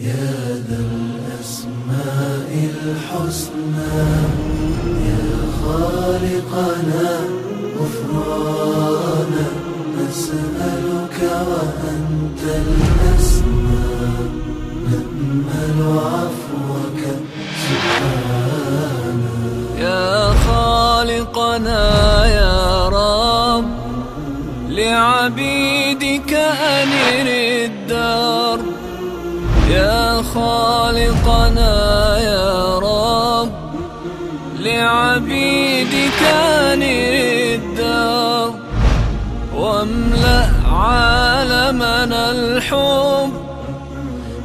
يا ذا الأسماء الحسنى يا خالقنا غفرانا نسألك وأنت الأسمى نأمل عفوك سبحانا يا خالقنا يا رب لعبيدك الحب.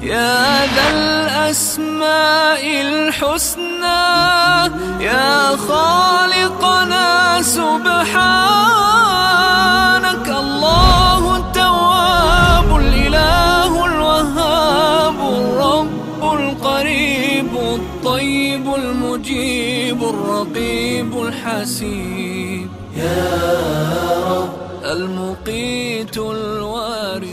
يا ذا الأسماء الحسنى. يا خالقنا سبحانك. الله التواب الإله الوهاب الرب القريب الطيب المجيب الرقيب الحسيب. يا رب المقيت الوارث.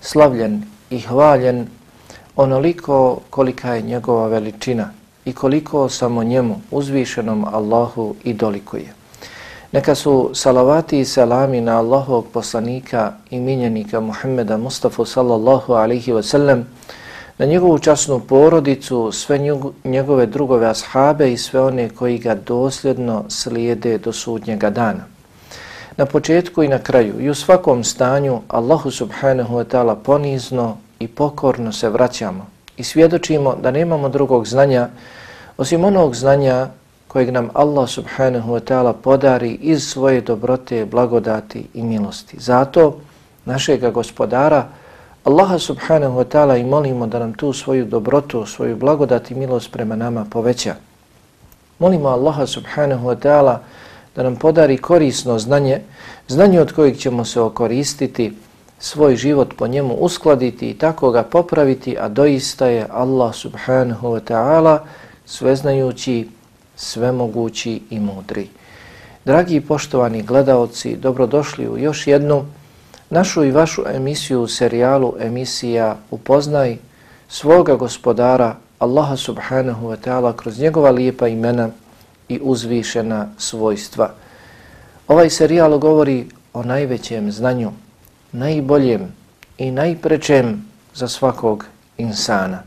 slavljen i hvaljen onoliko kolika je njegova veličina i koliko samo njemu uzvišenom Allahu i dolikuje. Neka su salavati i salami na Allahovog poslanika i minjenika Muhammeda Mustafa sallallahu alaihi wa sallam na njegovu časnu porodicu, sve njegove drugove ashabe i sve one koji ga dosljedno slijede do sudnjega dana. Na početku i na kraju i u svakom stanju Allahu subhanahu wa ta'ala ponizno i pokorno se vraćamo i svjedočimo da nemamo drugog znanja osim onog znanja kojeg nam Allah subhanahu wa ta'ala podari iz svoje dobrote, blagodati i milosti. Zato našega gospodara Allaha subhanahu wa ta'ala i molimo da nam tu svoju dobrotu, svoju blagodat i milost prema nama poveća. Molimo Allaha subhanahu wa ta'ala da nam podari korisno znanje, znanje od kojeg ćemo se okoristiti, svoj život po njemu uskladiti i tako ga popraviti, a doista je Allah subhanahu wa ta'ala sveznajući, svemogući i mudri. Dragi i poštovani gledaoci, dobrodošli u još jednu našu i vašu emisiju u serijalu emisija Upoznaj svoga gospodara Allaha subhanahu wa ta'ala kroz njegova lijepa imena i uzvišena svojstva. Ovaj serijal govori o najvećem znanju, najboljem i najprečem za svakog insana.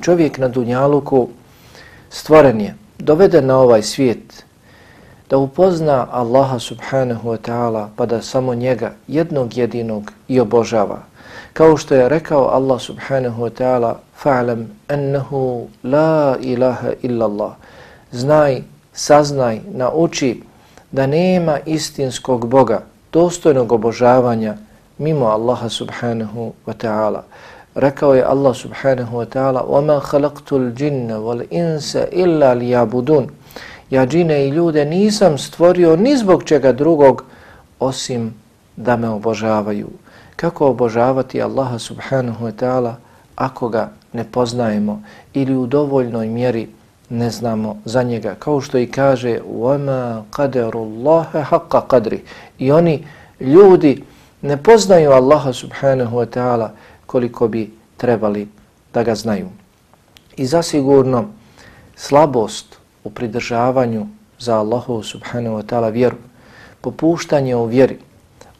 Čovjek na Dunjaluku stvoren je, doveden na ovaj svijet, da upozna Allaha subhanahu wa ta'ala pa da samo njega jednog jedinog i obožava. Kao što je rekao Allah subhanahu wa ta'ala fa'lam ennehu la ilaha illa Allah Znaj, saznaj, nauči da nema istinskog Boga, dostojnog obožavanja mimo Allaha subhanahu wa ta'ala. Rekao je Allah subhanahu wa ta'ala وَمَا خَلَقْتُ الْجِنَّ وَالْإِنسَ إِلَّا لِيَابُدُونَ ja džine i ljude nisam stvorio ni zbog čega drugog osim da me obožavaju. Kako obožavati Allaha subhanahu wa ta'ala ako ga ne poznajemo ili u dovoljnoj mjeri ne znamo za njega. Kao što i kaže وَمَا قَدَرُ اللَّهَ حَقَّ قَدْرِ I oni ljudi ne poznaju Allaha subhanahu wa ta'ala koliko bi trebali da ga znaju. I zasigurno slabost u pridržavanju za Allahu subhanahu wa ta'ala vjeru, popuštanje u vjeri,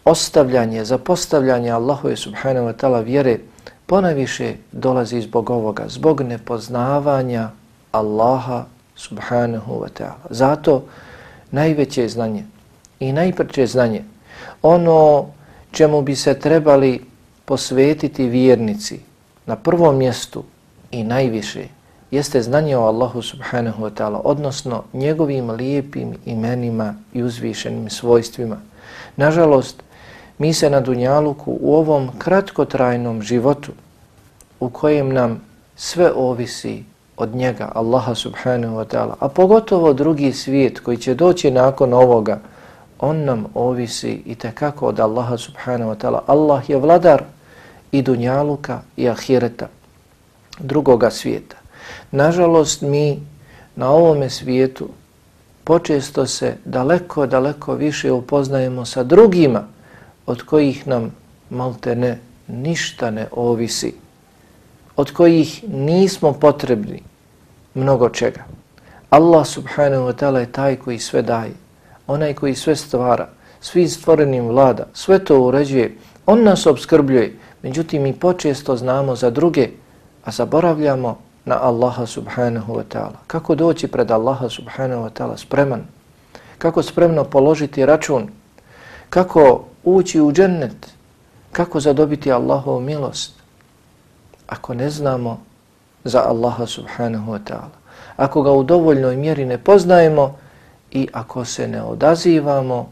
ostavljanje, zapostavljanje Allahu subhanahu wa ta'ala vjere, ponaviše dolazi zbog ovoga, zbog nepoznavanja Allaha subhanahu wa ta'ala. Zato najveće znanje i najprče znanje, ono čemu bi se trebali posvetiti vjernici na prvom mjestu i najviše, jeste znanje o Allahu subhanahu wa ta'ala, odnosno njegovim lijepim imenima i uzvišenim svojstvima. Nažalost, mi se na Dunjaluku u ovom kratkotrajnom životu u kojem nam sve ovisi od njega, Allaha subhanahu wa ta'ala, a pogotovo drugi svijet koji će doći nakon ovoga, on nam ovisi i tekako od Allaha subhanahu wa ta'ala. Allah je vladar i dunjaluka i ahireta drugoga svijeta. Nažalost, mi na ovome svijetu počesto se daleko, daleko više upoznajemo sa drugima od kojih nam malte ne ništa ne ovisi, od kojih nismo potrebni mnogo čega. Allah subhanahu wa ta'ala je taj koji sve daje, onaj koji sve stvara, svi stvorenim vlada, sve to uređuje, on nas obskrbljuje, međutim mi počesto znamo za druge, a zaboravljamo na Allaha subhanahu wa ta'ala. Kako doći pred Allaha subhanahu wa ta'ala spreman? Kako spremno položiti račun? Kako ući u džennet? Kako zadobiti Allahovu milost? Ako ne znamo za Allaha subhanahu wa ta'ala, ako ga u dovoljnoj mjeri ne poznajemo i ako se ne odazivamo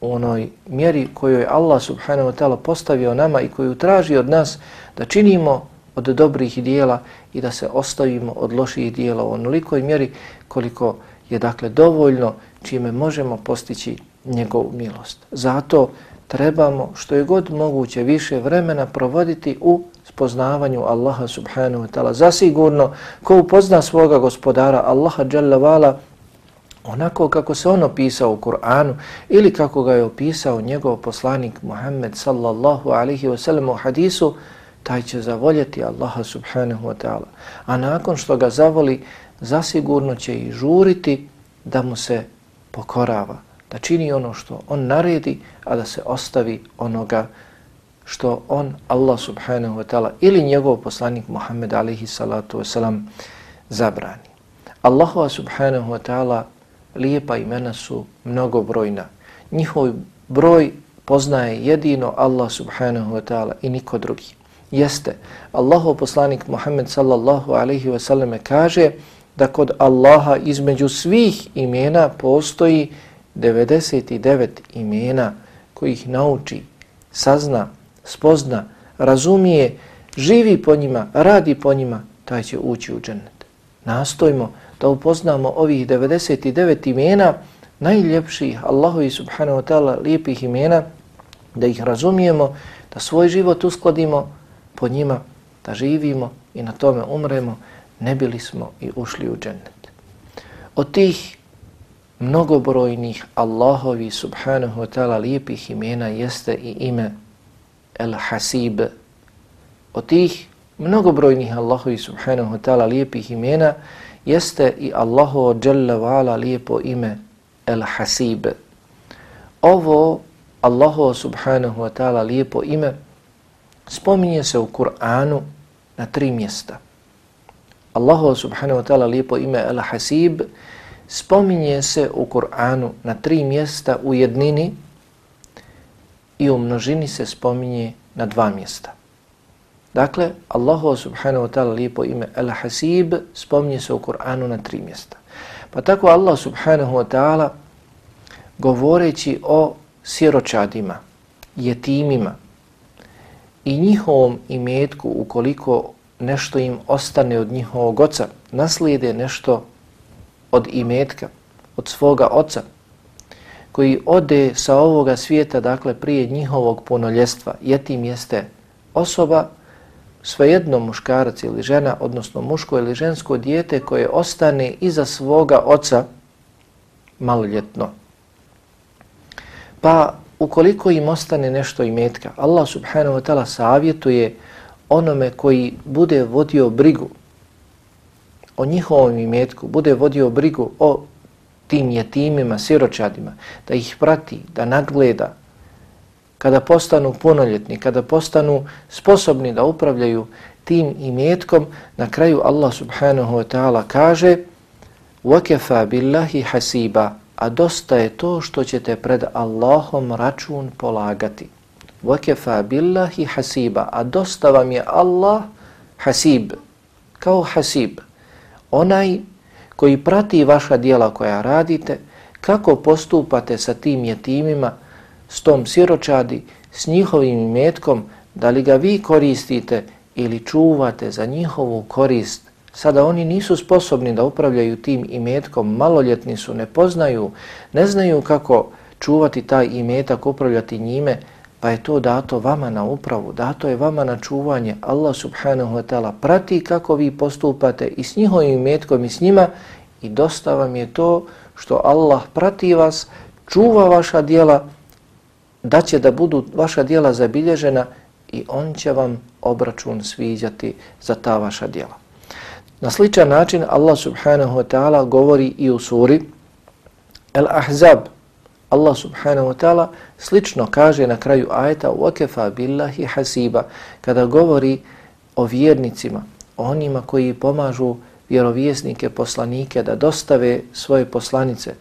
u onoj mjeri koju je Allah subhanahu wa ta'ala postavio nama i koju traži od nas da činimo od dobrih dijela i da se ostavimo od loših dijela u onolikoj mjeri koliko je dakle dovoljno čime možemo postići njegovu milost. Zato trebamo što je god moguće više vremena provoditi u spoznavanju Allaha subhanahu wa ta'ala. Zasigurno ko upozna svoga gospodara Allaha jalla vala onako kako se on opisao u Kur'anu ili kako ga je opisao njegov poslanik Muhammed sallallahu alaihi wa sallam u hadisu, taj će zavoljeti Allaha subhanahu wa ta'ala. A nakon što ga zavoli, zasigurno će i žuriti da mu se pokorava, da čini ono što on naredi, a da se ostavi onoga što on, Allah subhanahu wa ta'ala, ili njegov poslanik Muhammed alihi salatu wasalam, zabrani. Allahu subhanahu wa ta'ala lijepa imena su mnogobrojna. Njihov broj poznaje jedino Allah subhanahu wa ta'ala i niko drugi jeste Allahov poslanik Muhammed sallallahu alaihi wa selleme kaže da kod Allaha između svih imena postoji 99 imena kojih nauči, sazna, spozna, razumije, živi po njima, radi po njima, taj će ući u džennet. Nastojmo da upoznamo ovih 99 imena, najljepših Allahovi subhanahu wa ta'ala lijepih imena, da ih razumijemo, da svoj život uskladimo po njima da živimo i na tome umremo, ne bili smo i ušli u džennet. Od tih mnogobrojnih Allahovi subhanahu wa ta'ala lijepih imena jeste i ime El Hasib. Od tih mnogobrojnih Allahovi subhanahu wa ta'ala lijepih imena jeste i Allahovo jalla wa lijepo ime El Hasib. Ovo Allahovo subhanahu wa ta'ala lijepo ime spominje se u Kur'anu na tri mjesta. Allahu subhanahu wa ta'ala lijepo ime El-Hasib spominje se u Kur'anu na tri mjesta u jednini i u množini se spominje na dva mjesta. Dakle, Allahu subhanahu wa ta'ala lijepo ime Al-Hasib spominje se u Kur'anu na tri mjesta. Pa tako Allah subhanahu wa ta'ala govoreći o siročadima, jetimima, i njihovom imetku ukoliko nešto im ostane od njihovog oca, naslijede nešto od imetka, od svoga oca, koji ode sa ovoga svijeta, dakle prije njihovog punoljestva, jetim jeste osoba, svejedno muškarac ili žena, odnosno muško ili žensko dijete koje ostane iza svoga oca maloljetno. Pa ukoliko im ostane nešto imetka, Allah subhanahu wa ta'ala savjetuje onome koji bude vodio brigu o njihovom imetku, bude vodio brigu o tim jetimima, siročadima, da ih prati, da nadgleda, kada postanu punoljetni, kada postanu sposobni da upravljaju tim imetkom, na kraju Allah subhanahu wa ta'ala kaže وَكَفَا بِاللَّهِ حَسِيبًا a dosta je to što ćete pred Allahom račun polagati. Wakefa billahi hasiba, a dosta vam je Allah hasib, kao hasib, onaj koji prati vaša dijela koja radite, kako postupate sa tim jetimima, s tom siročadi, s njihovim imetkom, da li ga vi koristite ili čuvate za njihovu korist, sada oni nisu sposobni da upravljaju tim imetkom, maloljetni su, ne poznaju, ne znaju kako čuvati taj imetak, upravljati njime, pa je to dato vama na upravu, dato je vama na čuvanje. Allah subhanahu wa ta'ala prati kako vi postupate i s njihovim metkom i s njima i dosta vam je to što Allah prati vas, čuva vaša dijela, da će da budu vaša dijela zabilježena i on će vam obračun sviđati za ta vaša dijela. Na sličan način Allah subhanahu wa ta'ala govori i u suri Al-Ahzab. Allah subhanahu wa ta'ala slično kaže na kraju ajeta وَكَفَا بِاللَّهِ حَسِيبًا kada govori o vjernicima, onima koji pomažu vjerovjesnike, poslanike da dostave svoje poslanice,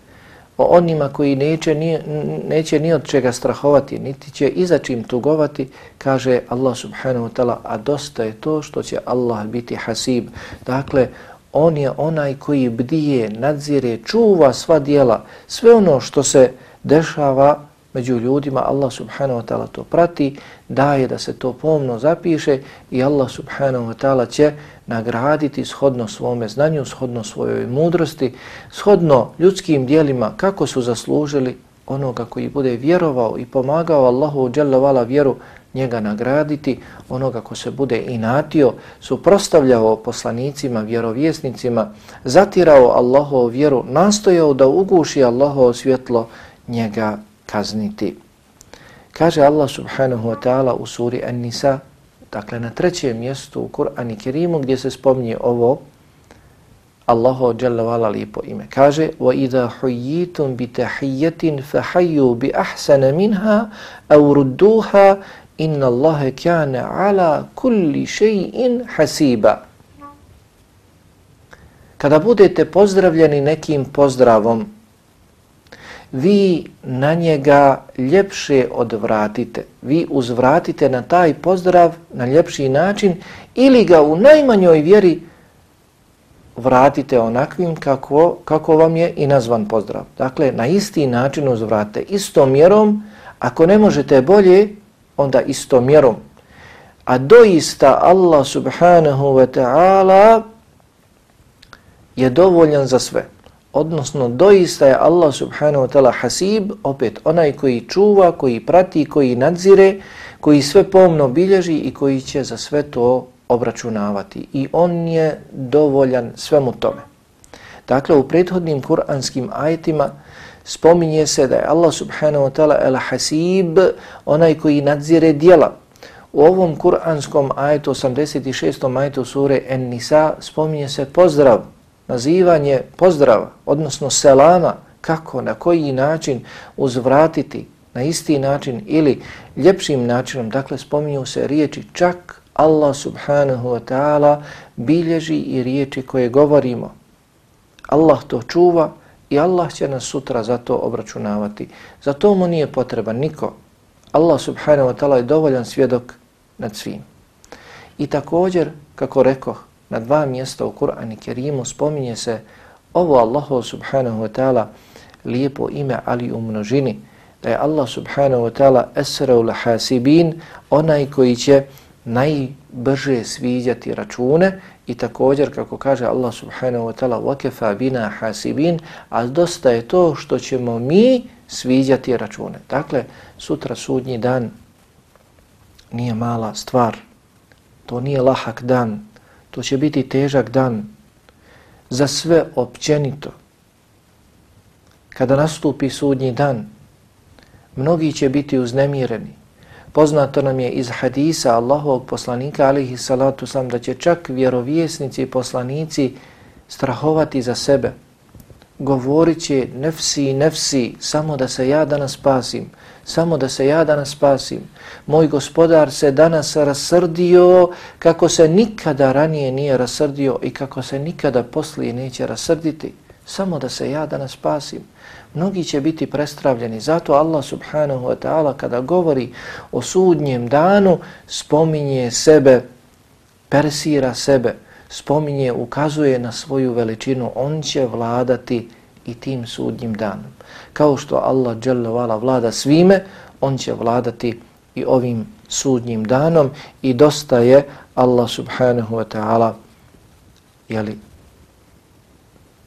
o onima koji neće ni, neće ni od čega strahovati, niti će iza čim tugovati, kaže Allah subhanahu wa ta'ala, a dosta je to što će Allah biti hasib. Dakle, on je onaj koji bdije, nadzire, čuva sva dijela, sve ono što se dešava među ljudima, Allah subhanahu wa ta'ala to prati, daje da se to pomno zapiše i Allah subhanahu wa ta'ala će nagraditi shodno svome znanju, shodno svojoj mudrosti, shodno ljudskim dijelima kako su zaslužili onoga koji bude vjerovao i pomagao Allahu dželle vjeru njega nagraditi, onoga ko se bude inatio, suprostavljao poslanicima, vjerovjesnicima, zatirao Allahovu vjeru, nastojao da uguši Allahovo svjetlo, njega kazniti. Kaže Allah subhanahu wa ta'ala u suri An-Nisa Dakle, na trećem mjestu u Kur'an i Kerimu gdje se spomnije ovo, Allahu Jalla vala lijepo ime. Kaže, وَإِذَا حُيِّيتُمْ بِتَحِيَّةٍ فَحَيُّوا بِأَحْسَنَ مِنْهَا أَوْ رُدُّوهَا إِنَّ اللَّهَ كَانَ عَلَى كُلِّ شَيْءٍ حَسِيبًا Kada budete pozdravljeni nekim pozdravom, vi na njega ljepše odvratite. Vi uzvratite na taj pozdrav na ljepši način ili ga u najmanjoj vjeri vratite onakvim kako, kako vam je i nazvan pozdrav. Dakle, na isti način uzvratite istom mjerom. Ako ne možete bolje, onda istom mjerom. A doista Allah subhanahu wa ta'ala je dovoljan za sve odnosno doista je Allah subhanahu wa ta'ala hasib, opet onaj koji čuva, koji prati, koji nadzire, koji sve pomno bilježi i koji će za sve to obračunavati. I on je dovoljan svemu tome. Dakle, u prethodnim kuranskim ajetima spominje se da je Allah subhanahu wa ta'ala el hasib, onaj koji nadzire dijela. U ovom kuranskom ajetu, 86. ajetu sure En-Nisa, spominje se pozdrav nazivanje pozdrava, odnosno selama, kako, na koji način uzvratiti na isti način ili ljepšim načinom, dakle spominju se riječi čak Allah subhanahu wa ta'ala bilježi i riječi koje govorimo. Allah to čuva i Allah će nas sutra za to obračunavati. Za to mu nije potreban niko. Allah subhanahu wa ta'ala je dovoljan svjedok nad svim. I također, kako rekoh, na dva mjesta u Kur'an i Kerimu spominje se ovo Allahu subhanahu wa ta'ala lijepo ime ali u množini, da je Allah subhanahu wa ta'ala esra ul hasibin, onaj koji će najbrže sviđati račune i također, kako kaže Allah subhanahu wa ta'ala, wakefa bina hasibin, a dosta je to što ćemo mi sviđati račune. Dakle, sutra sudnji dan nije mala stvar, to nije lahak dan, To će biti težak dan za sve općenito. Kada nastupi sudnji dan, mnogi će biti uznemireni. Poznato nam je iz hadisa Allahovog poslanika, alihi salatu sam, da će čak vjerovjesnici i poslanici strahovati za sebe. Govorit će nefsi, nefsi, samo da se ja danas spasim samo da se ja danas spasim. Moj gospodar se danas rasrdio kako se nikada ranije nije rasrdio i kako se nikada poslije neće rasrditi. Samo da se ja danas spasim. Mnogi će biti prestravljeni. Zato Allah subhanahu wa ta'ala kada govori o sudnjem danu spominje sebe, persira sebe, spominje, ukazuje na svoju veličinu. On će vladati i tim sudnjim danom kao što Allah dželle vala vlada svime, on će vladati i ovim sudnjim danom i dosta je Allah subhanahu wa ta'ala jeli,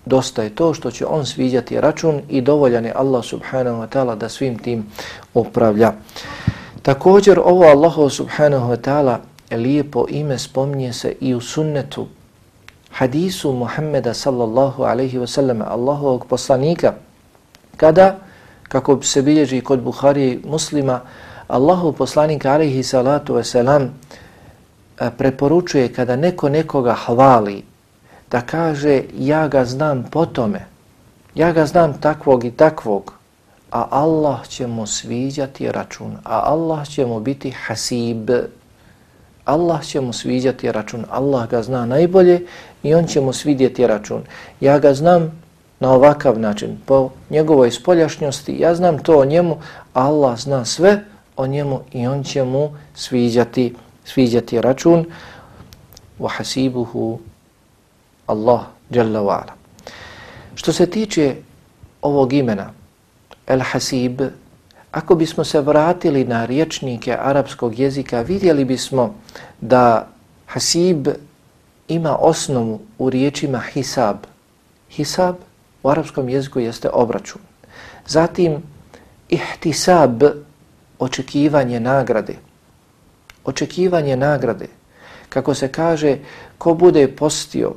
dosta je to što će on sviđati račun i dovoljan je Allah subhanahu wa ta'ala da svim tim upravlja. Također ovo Allah subhanahu wa ta'ala lijepo ime spominje se i u sunnetu hadisu Muhammeda sallallahu alaihi wa sallam Allahovog poslanika kada, kako se bilježi kod Buhari muslima, Allahov poslanik alaihi salatu wasalam preporučuje kada neko nekoga hvali da kaže ja ga znam po tome, ja ga znam takvog i takvog, a Allah će mu sviđati račun, a Allah će mu biti hasib. Allah će mu sviđati račun, Allah ga zna najbolje i on će mu svidjeti račun. Ja ga znam na ovakav način, po njegovoj spoljašnjosti, ja znam to o njemu, Allah zna sve o njemu i on će mu sviđati, sviđati račun. وَحَسِيبُهُ Allah Jalla wa'ala. Što se tiče ovog imena, El Hasib, ako bismo se vratili na riječnike arapskog jezika, vidjeli bismo da Hasib ima osnovu u riječima Hisab. Hisab u arapskom jeziku jeste obračun. Zatim Ihtisab, očekivanje nagrade. Očekivanje nagrade. Kako se kaže, ko bude postio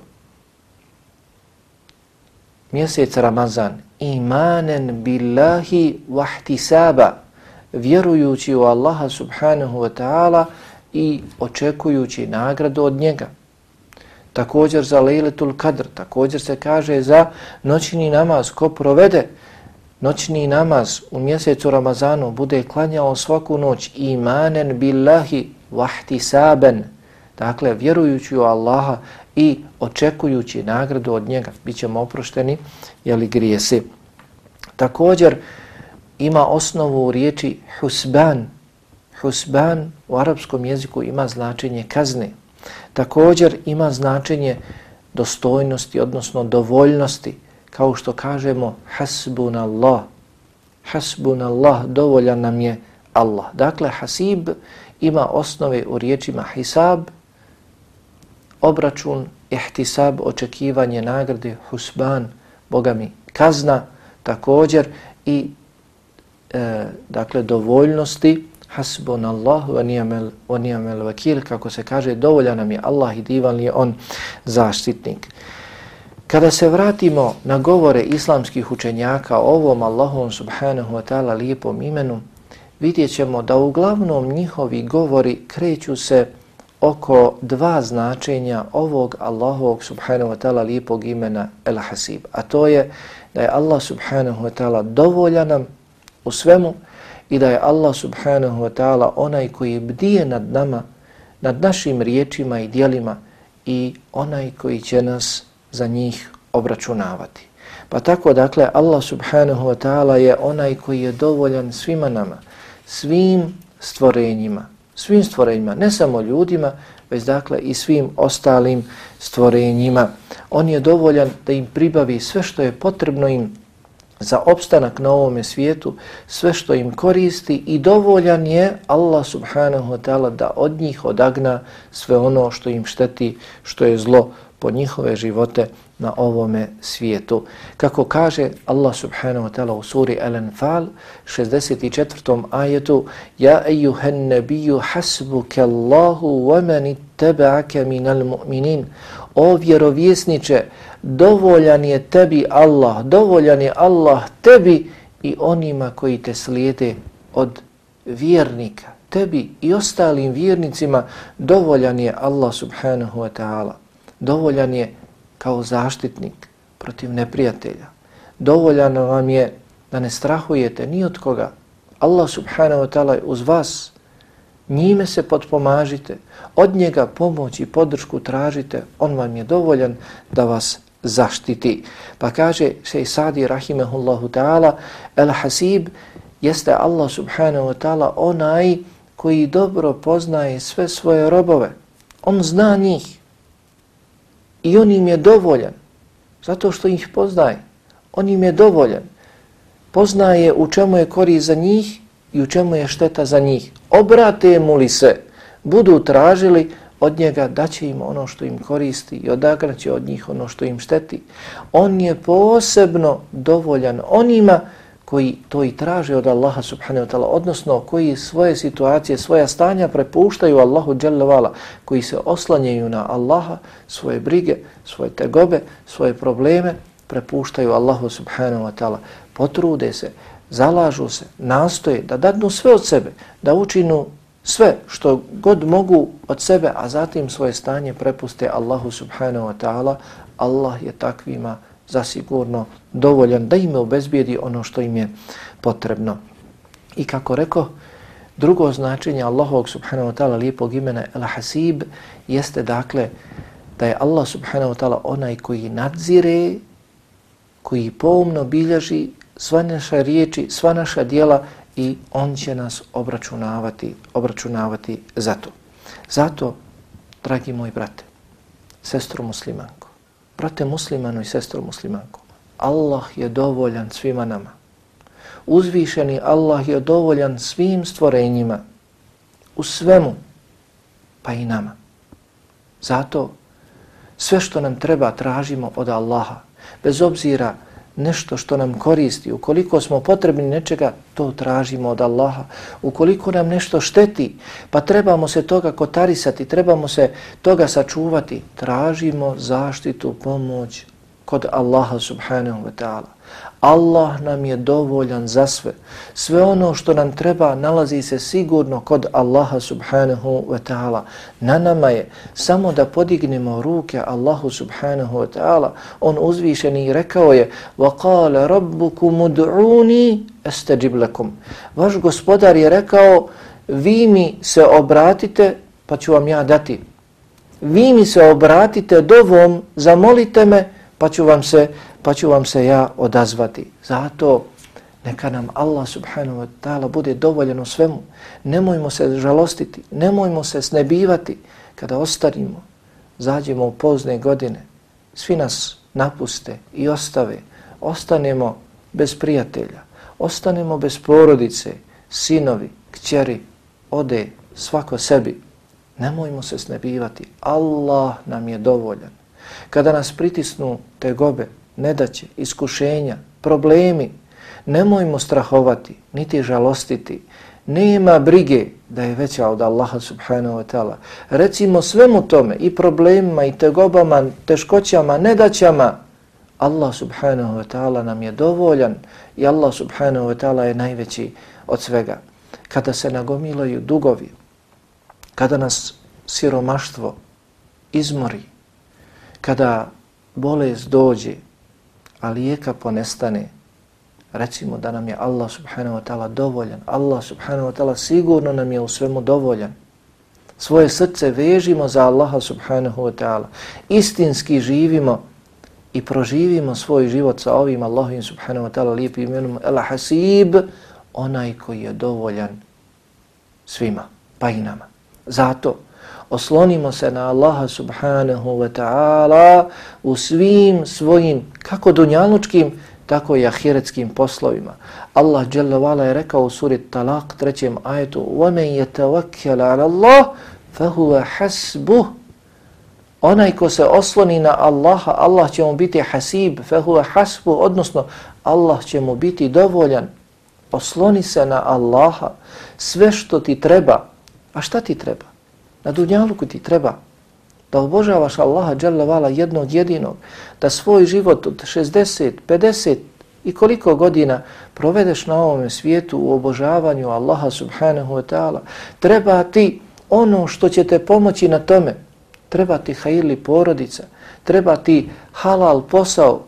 mjesec Ramazan imanen billahi wahtisaba vjerujući u Allaha subhanahu wa ta'ala i očekujući nagradu od njega. Također za Lejletul Kadr, također se kaže za noćni namaz, ko provede noćni namaz u mjesecu Ramazanu, bude klanjao svaku noć imanen billahi wahtisaben, dakle vjerujući u Allaha i očekujući nagradu od njega, bit ćemo oprošteni, jeli grijesi. Također ima osnovu u riječi husban. Husban u arapskom jeziku ima značenje kazne. Također ima značenje dostojnosti, odnosno dovoljnosti, kao što kažemo hasbun Allah. Hasbun Allah, dovoljan nam je Allah. Dakle, hasib ima osnove u riječima hisab, obračun, ihtisab, očekivanje nagrade, husban, bogami, kazna, također i e, dakle dovoljnosti, hasbun Allah wa ni'mal wa vakil, kako se kaže, dovoljan nam je Allah i divan je on zaštitnik. Kada se vratimo na govore islamskih učenjaka o ovom Allahom subhanahu wa ta'ala lijepom imenu, vidjet ćemo da uglavnom njihovi govori kreću se oko dva značenja ovog Allahovog subhanahu wa ta'ala lijepog imena El Hasib. A to je da je Allah subhanahu wa ta'ala dovoljan nam u svemu i da je Allah subhanahu wa ta'ala onaj koji bdije nad nama, nad našim riječima i dijelima i onaj koji će nas za njih obračunavati. Pa tako dakle Allah subhanahu wa ta'ala je onaj koji je dovoljan svima nama, svim stvorenjima, svim stvorenjima, ne samo ljudima, već dakle i svim ostalim stvorenjima. On je dovoljan da im pribavi sve što je potrebno im za opstanak na ovome svijetu, sve što im koristi i dovoljan je Allah subhanahu wa ta'ala da od njih odagna sve ono što im šteti, što je zlo po njihove živote na ovome svijetu. Kako kaže Allah subhanahu wa ta'ala u suri Al-Anfal 64. ajetu Ja ejuhan nebiju hasbuke Allahu wa man ittaba'aka minal mu'minin O vjerovjesniče, dovoljan je tebi Allah, dovoljan je Allah tebi i onima koji te slijede od vjernika. Tebi i ostalim vjernicima dovoljan je Allah subhanahu wa ta'ala. Dovoljan je kao zaštitnik protiv neprijatelja. Dovoljan vam je da ne strahujete ni od koga. Allah subhanahu wa ta'ala uz vas. Njime se potpomažite. Od njega pomoć i podršku tražite. On vam je dovoljan da vas zaštiti. Pa kaže šej Sadi rahimehullahu ta'ala El Hasib jeste Allah subhanahu wa ta'ala onaj koji dobro poznaje sve svoje robove. On zna njih. I on im je dovoljan, zato što ih poznaje. On im je dovoljan. Poznaje u čemu je korist za njih i u čemu je šteta za njih, obrate mu li se, budu tražili od njega da će im ono što im koristi i odagraće od njih ono što im šteti. On je posebno dovoljan onima koji to i traže od Allaha subhanahu wa ta'ala, odnosno koji svoje situacije, svoja stanja prepuštaju Allahu dželjavala, koji se oslanjaju na Allaha, svoje brige, svoje tegobe, svoje probleme, prepuštaju Allahu subhanahu wa ta'ala. Potrude se, zalažu se, nastoje da dadnu sve od sebe, da učinu sve što god mogu od sebe, a zatim svoje stanje prepuste Allahu subhanahu wa ta'ala, Allah je takvima zasigurno dovoljan da im obezbijedi ono što im je potrebno. I kako rekao, drugo značenje Allahovog subhanahu wa ta'ala lijepog imena El Hasib jeste dakle da je Allah subhanahu wa ta'ala onaj koji nadzire, koji pomno bilježi sva naša riječi, sva naša dijela i on će nas obračunavati, obračunavati za to. Zato, dragi moji brate, sestro muslimanko, brate muslimano i sestro muslimanko, Allah je dovoljan svima nama. Uzvišeni Allah je dovoljan svim stvorenjima, u svemu, pa i nama. Zato sve što nam treba tražimo od Allaha, bez obzira nešto što nam koristi, ukoliko smo potrebni nečega, to tražimo od Allaha. Ukoliko nam nešto šteti, pa trebamo se toga kotarisati, trebamo se toga sačuvati, tražimo zaštitu, pomoć kod Allaha subhanahu wa ta'ala. Allah nam je dovoljan za sve. Sve ono što nam treba nalazi se sigurno kod Allaha subhanahu wa ta'ala. Na nama je samo da podignemo ruke Allahu subhanahu wa ta'ala. On uzvišeni rekao je وَقَالَ رَبُّكُمُ دُعُونِي أَسْتَجِبْ لَكُمْ Vaš gospodar je rekao vi mi se obratite pa ću vam ja dati. Vi mi se obratite dovom, zamolite me pa ću vam se pa ću vam se ja odazvati. Zato neka nam Allah subhanahu wa ta'ala bude dovoljan u svemu. Nemojmo se žalostiti, nemojmo se snebivati kada ostarimo, zađemo u pozne godine, svi nas napuste i ostave, ostanemo bez prijatelja, ostanemo bez porodice, sinovi, kćeri, ode svako sebi. Nemojmo se snebivati, Allah nam je dovoljan. Kada nas pritisnu te gobe, nedaće, iskušenja, problemi, nemojmo strahovati, niti žalostiti. Nema brige da je veća od Allaha subhanahu wa ta'ala. Recimo svemu tome, i problemima, i tegobama, teškoćama, nedaćama, Allah subhanahu wa ta'ala nam je dovoljan i Allah subhanahu wa ta'ala je najveći od svega. Kada se nagomilaju dugovi, kada nas siromaštvo izmori, kada bolest dođe, a lijeka ponestane, recimo da nam je Allah subhanahu wa ta'ala dovoljan. Allah subhanahu wa ta'ala sigurno nam je u svemu dovoljan. Svoje srce vežimo za Allaha subhanahu wa ta'ala. Istinski živimo i proživimo svoj život sa ovim Allahim subhanahu wa ta'ala lijepim imenom El Hasib, onaj koji je dovoljan svima, pa i nama. Zato oslonimo se na Allaha subhanahu wa ta'ala u svim svojim, kako dunjalučkim, tako i ahiretskim poslovima. Allah dželavala je rekao u suri Talak, trećem ajetu, وَمَنْ يَتَوَكَّلَ عَلَى اللَّهِ فَهُوَ حَسْبُهُ Onaj ko se osloni na Allaha, Allah će mu biti hasib, fehuve hasbuh, odnosno Allah će mu biti dovoljan. Osloni se na Allaha, sve što ti treba. A šta ti treba? Na dunjaluku ti treba da obožavaš Allaha dželevala jednog jedinog, da svoj život od 60, 50 i koliko godina provedeš na ovom svijetu u obožavanju Allaha subhanahu wa ta'ala. Treba ti ono što će te pomoći na tome. Treba ti hajili porodica, treba ti halal posao,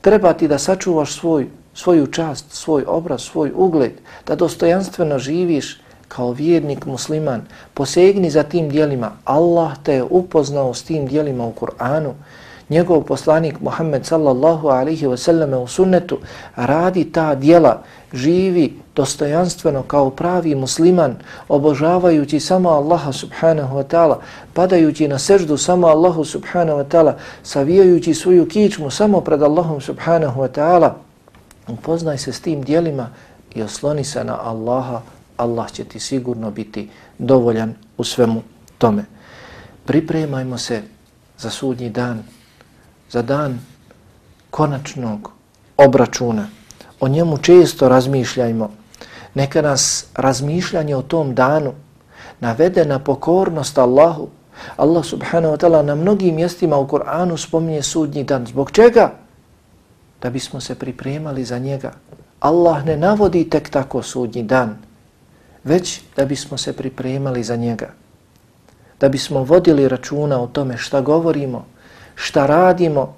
treba ti da sačuvaš svoj, svoju čast, svoj obraz, svoj ugled, da dostojanstveno živiš, kao vjernik musliman, posegni za tim dijelima. Allah te je upoznao s tim dijelima u Kur'anu. Njegov poslanik Muhammed sallallahu alaihi wasallam u sunnetu radi ta dijela, živi dostojanstveno kao pravi musliman, obožavajući samo Allaha subhanahu wa ta'ala, padajući na seždu samo Allahu subhanahu wa ta'ala, savijajući svoju kičmu samo pred Allahom subhanahu wa ta'ala. Upoznaj se s tim dijelima, i osloni se na Allaha, Allah će ti sigurno biti dovoljan u svemu tome. Pripremajmo se za sudnji dan, za dan konačnog obračuna. O njemu često razmišljajmo. Neka nas razmišljanje o tom danu navede na pokornost Allahu. Allah subhanahu wa ta'ala na mnogim mjestima u Kur'anu spominje sudnji dan. Zbog čega? Da bismo se pripremali za njega. Allah ne navodi tek tako sudnji dan, već da bismo se pripremali za njega. Da bismo vodili računa o tome šta govorimo, šta radimo,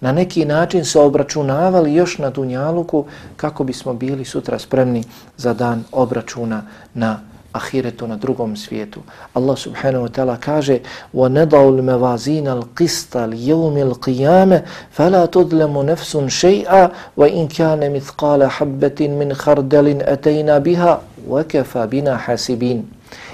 na neki način se obračunavali još na Dunjaluku kako bismo bili sutra spremni za dan obračuna na ahiretu na drugom svijetu. Allah subhanahu wa ta'ala kaže وَنَدَعُ الْمَوَازِينَ الْقِسْتَ لِيَوْمِ الْقِيَامَ فَلَا تُظْلَمُ نَفْسٌ شَيْئًا وَإِنْ كَانَ مِثْقَالَ حَبَّةٍ مِنْ خَرْدَلٍ أَتَيْنَا بِهَا وَكَفَى بِنَا حَسِبِينَ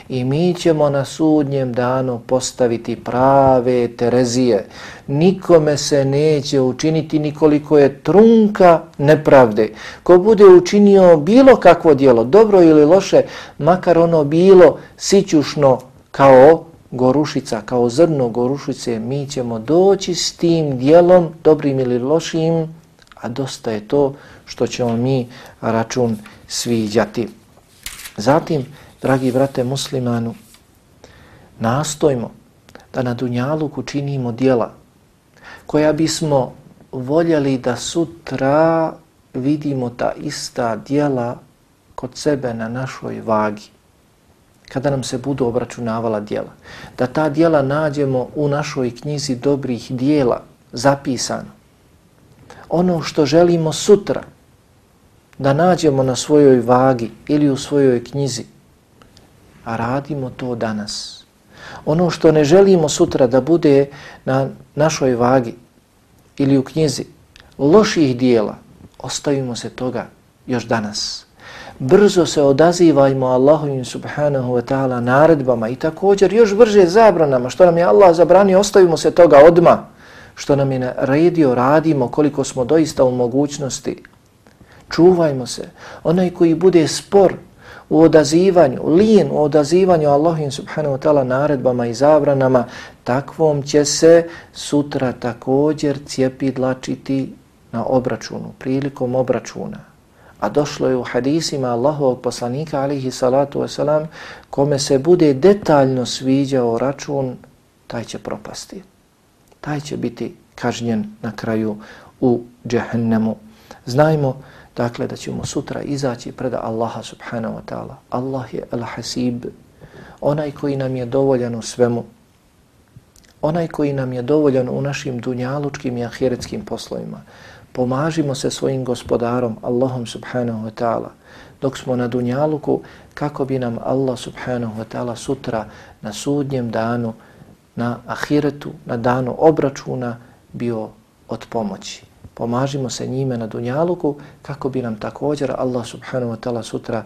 i mi ćemo na sudnjem danu postaviti prave Terezije. Nikome se neće učiniti nikoliko je trunka nepravde. Ko bude učinio bilo kakvo dijelo, dobro ili loše, makar ono bilo sićušno kao gorušica, kao zrno gorušice, mi ćemo doći s tim dijelom, dobrim ili lošim, a dosta je to što ćemo mi račun sviđati. Zatim, Dragi brate muslimanu, nastojmo da na Dunjaluku činimo dijela koja bismo voljeli da sutra vidimo ta ista dijela kod sebe na našoj vagi. Kada nam se budu obračunavala dijela. Da ta dijela nađemo u našoj knjizi dobrih dijela zapisano. Ono što želimo sutra da nađemo na svojoj vagi ili u svojoj knjizi a radimo to danas. Ono što ne želimo sutra da bude na našoj vagi ili u knjizi loših dijela, ostavimo se toga još danas. Brzo se odazivajmo Allahovim subhanahu wa ta'ala naredbama i također još brže zabranama. Što nam je Allah zabranio, ostavimo se toga odma. Što nam je naredio, radimo koliko smo doista u mogućnosti. Čuvajmo se. Onaj koji bude spor, u odazivanju, lijen u odazivanju Allahim subhanahu wa ta'ala naredbama i zabranama, takvom će se sutra također cijepi dlačiti na obračunu, prilikom obračuna. A došlo je u hadisima Allahovog poslanika, alihi salatu wasalam, kome se bude detaljno sviđao račun, taj će propasti. Taj će biti kažnjen na kraju u džehennemu. Znajmo Dakle, da ćemo sutra izaći pred Allaha subhanahu wa ta'ala. Allah je al-hasib, onaj koji nam je dovoljan u svemu, onaj koji nam je dovoljan u našim dunjalučkim i ahiretskim poslovima. Pomažimo se svojim gospodarom, Allahom subhanahu wa ta'ala, dok smo na dunjaluku, kako bi nam Allah subhanahu wa ta'ala sutra na sudnjem danu, na ahiretu, na danu obračuna bio od pomoći pomažimo se njime na dunjaluku kako bi nam također Allah subhanahu wa ta'ala sutra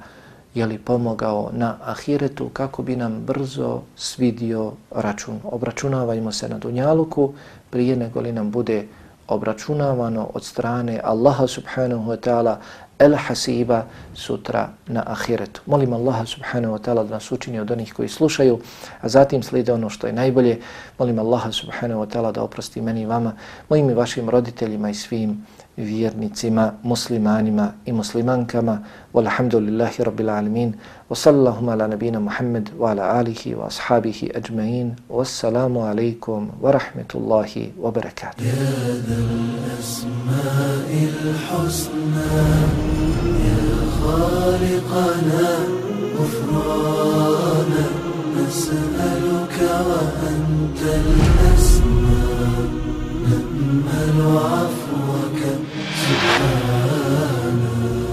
jeli pomogao na ahiretu kako bi nam brzo svidio račun. Obračunavajmo se na dunjaluku prije nego li nam bude obračunavano od strane Allaha subhanahu wa ta'ala el hasiba sutra na ahiretu. Molim Allaha subhanahu wa ta'ala da nas učini od onih koji slušaju, a zatim slijede ono što je najbolje. Molim Allaha subhanahu wa ta'ala da oprosti meni i vama, mojim i vašim roditeljima i svim vjernicima, muslimanima i muslimankama. Walhamdulillahi rabbil alamin. Wa sallallahu ala nabina Muhammad wa ala alihi wa ashabihi ajma'in. Wassalamu alaikum wa rahmetullahi wa barakatuh. يا ذا الأسماء الحسنى يا خالقنا غفرانا نسألك وأنت الأسمى نأمل عفوك سبحانا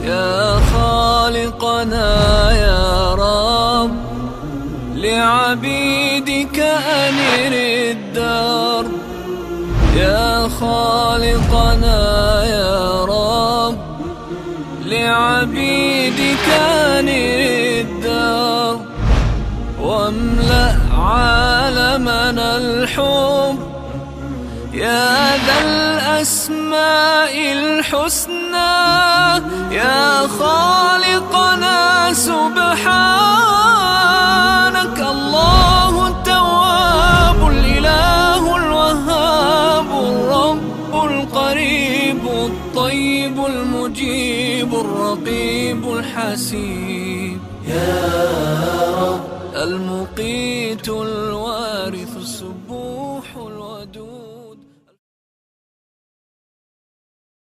يا خالقنا يا رب لعبيدك أنر الدار. يا خالقنا يا رب لعبيدك أنر الدار. واملأ عالمنا الحب يا ذا الأسماء الحسنى يا خالقنا سبحانك الله التواب الإله الوهاب الرب القريب الطيب المجيب الرقيب الحسيب يا رب المقيت السبوح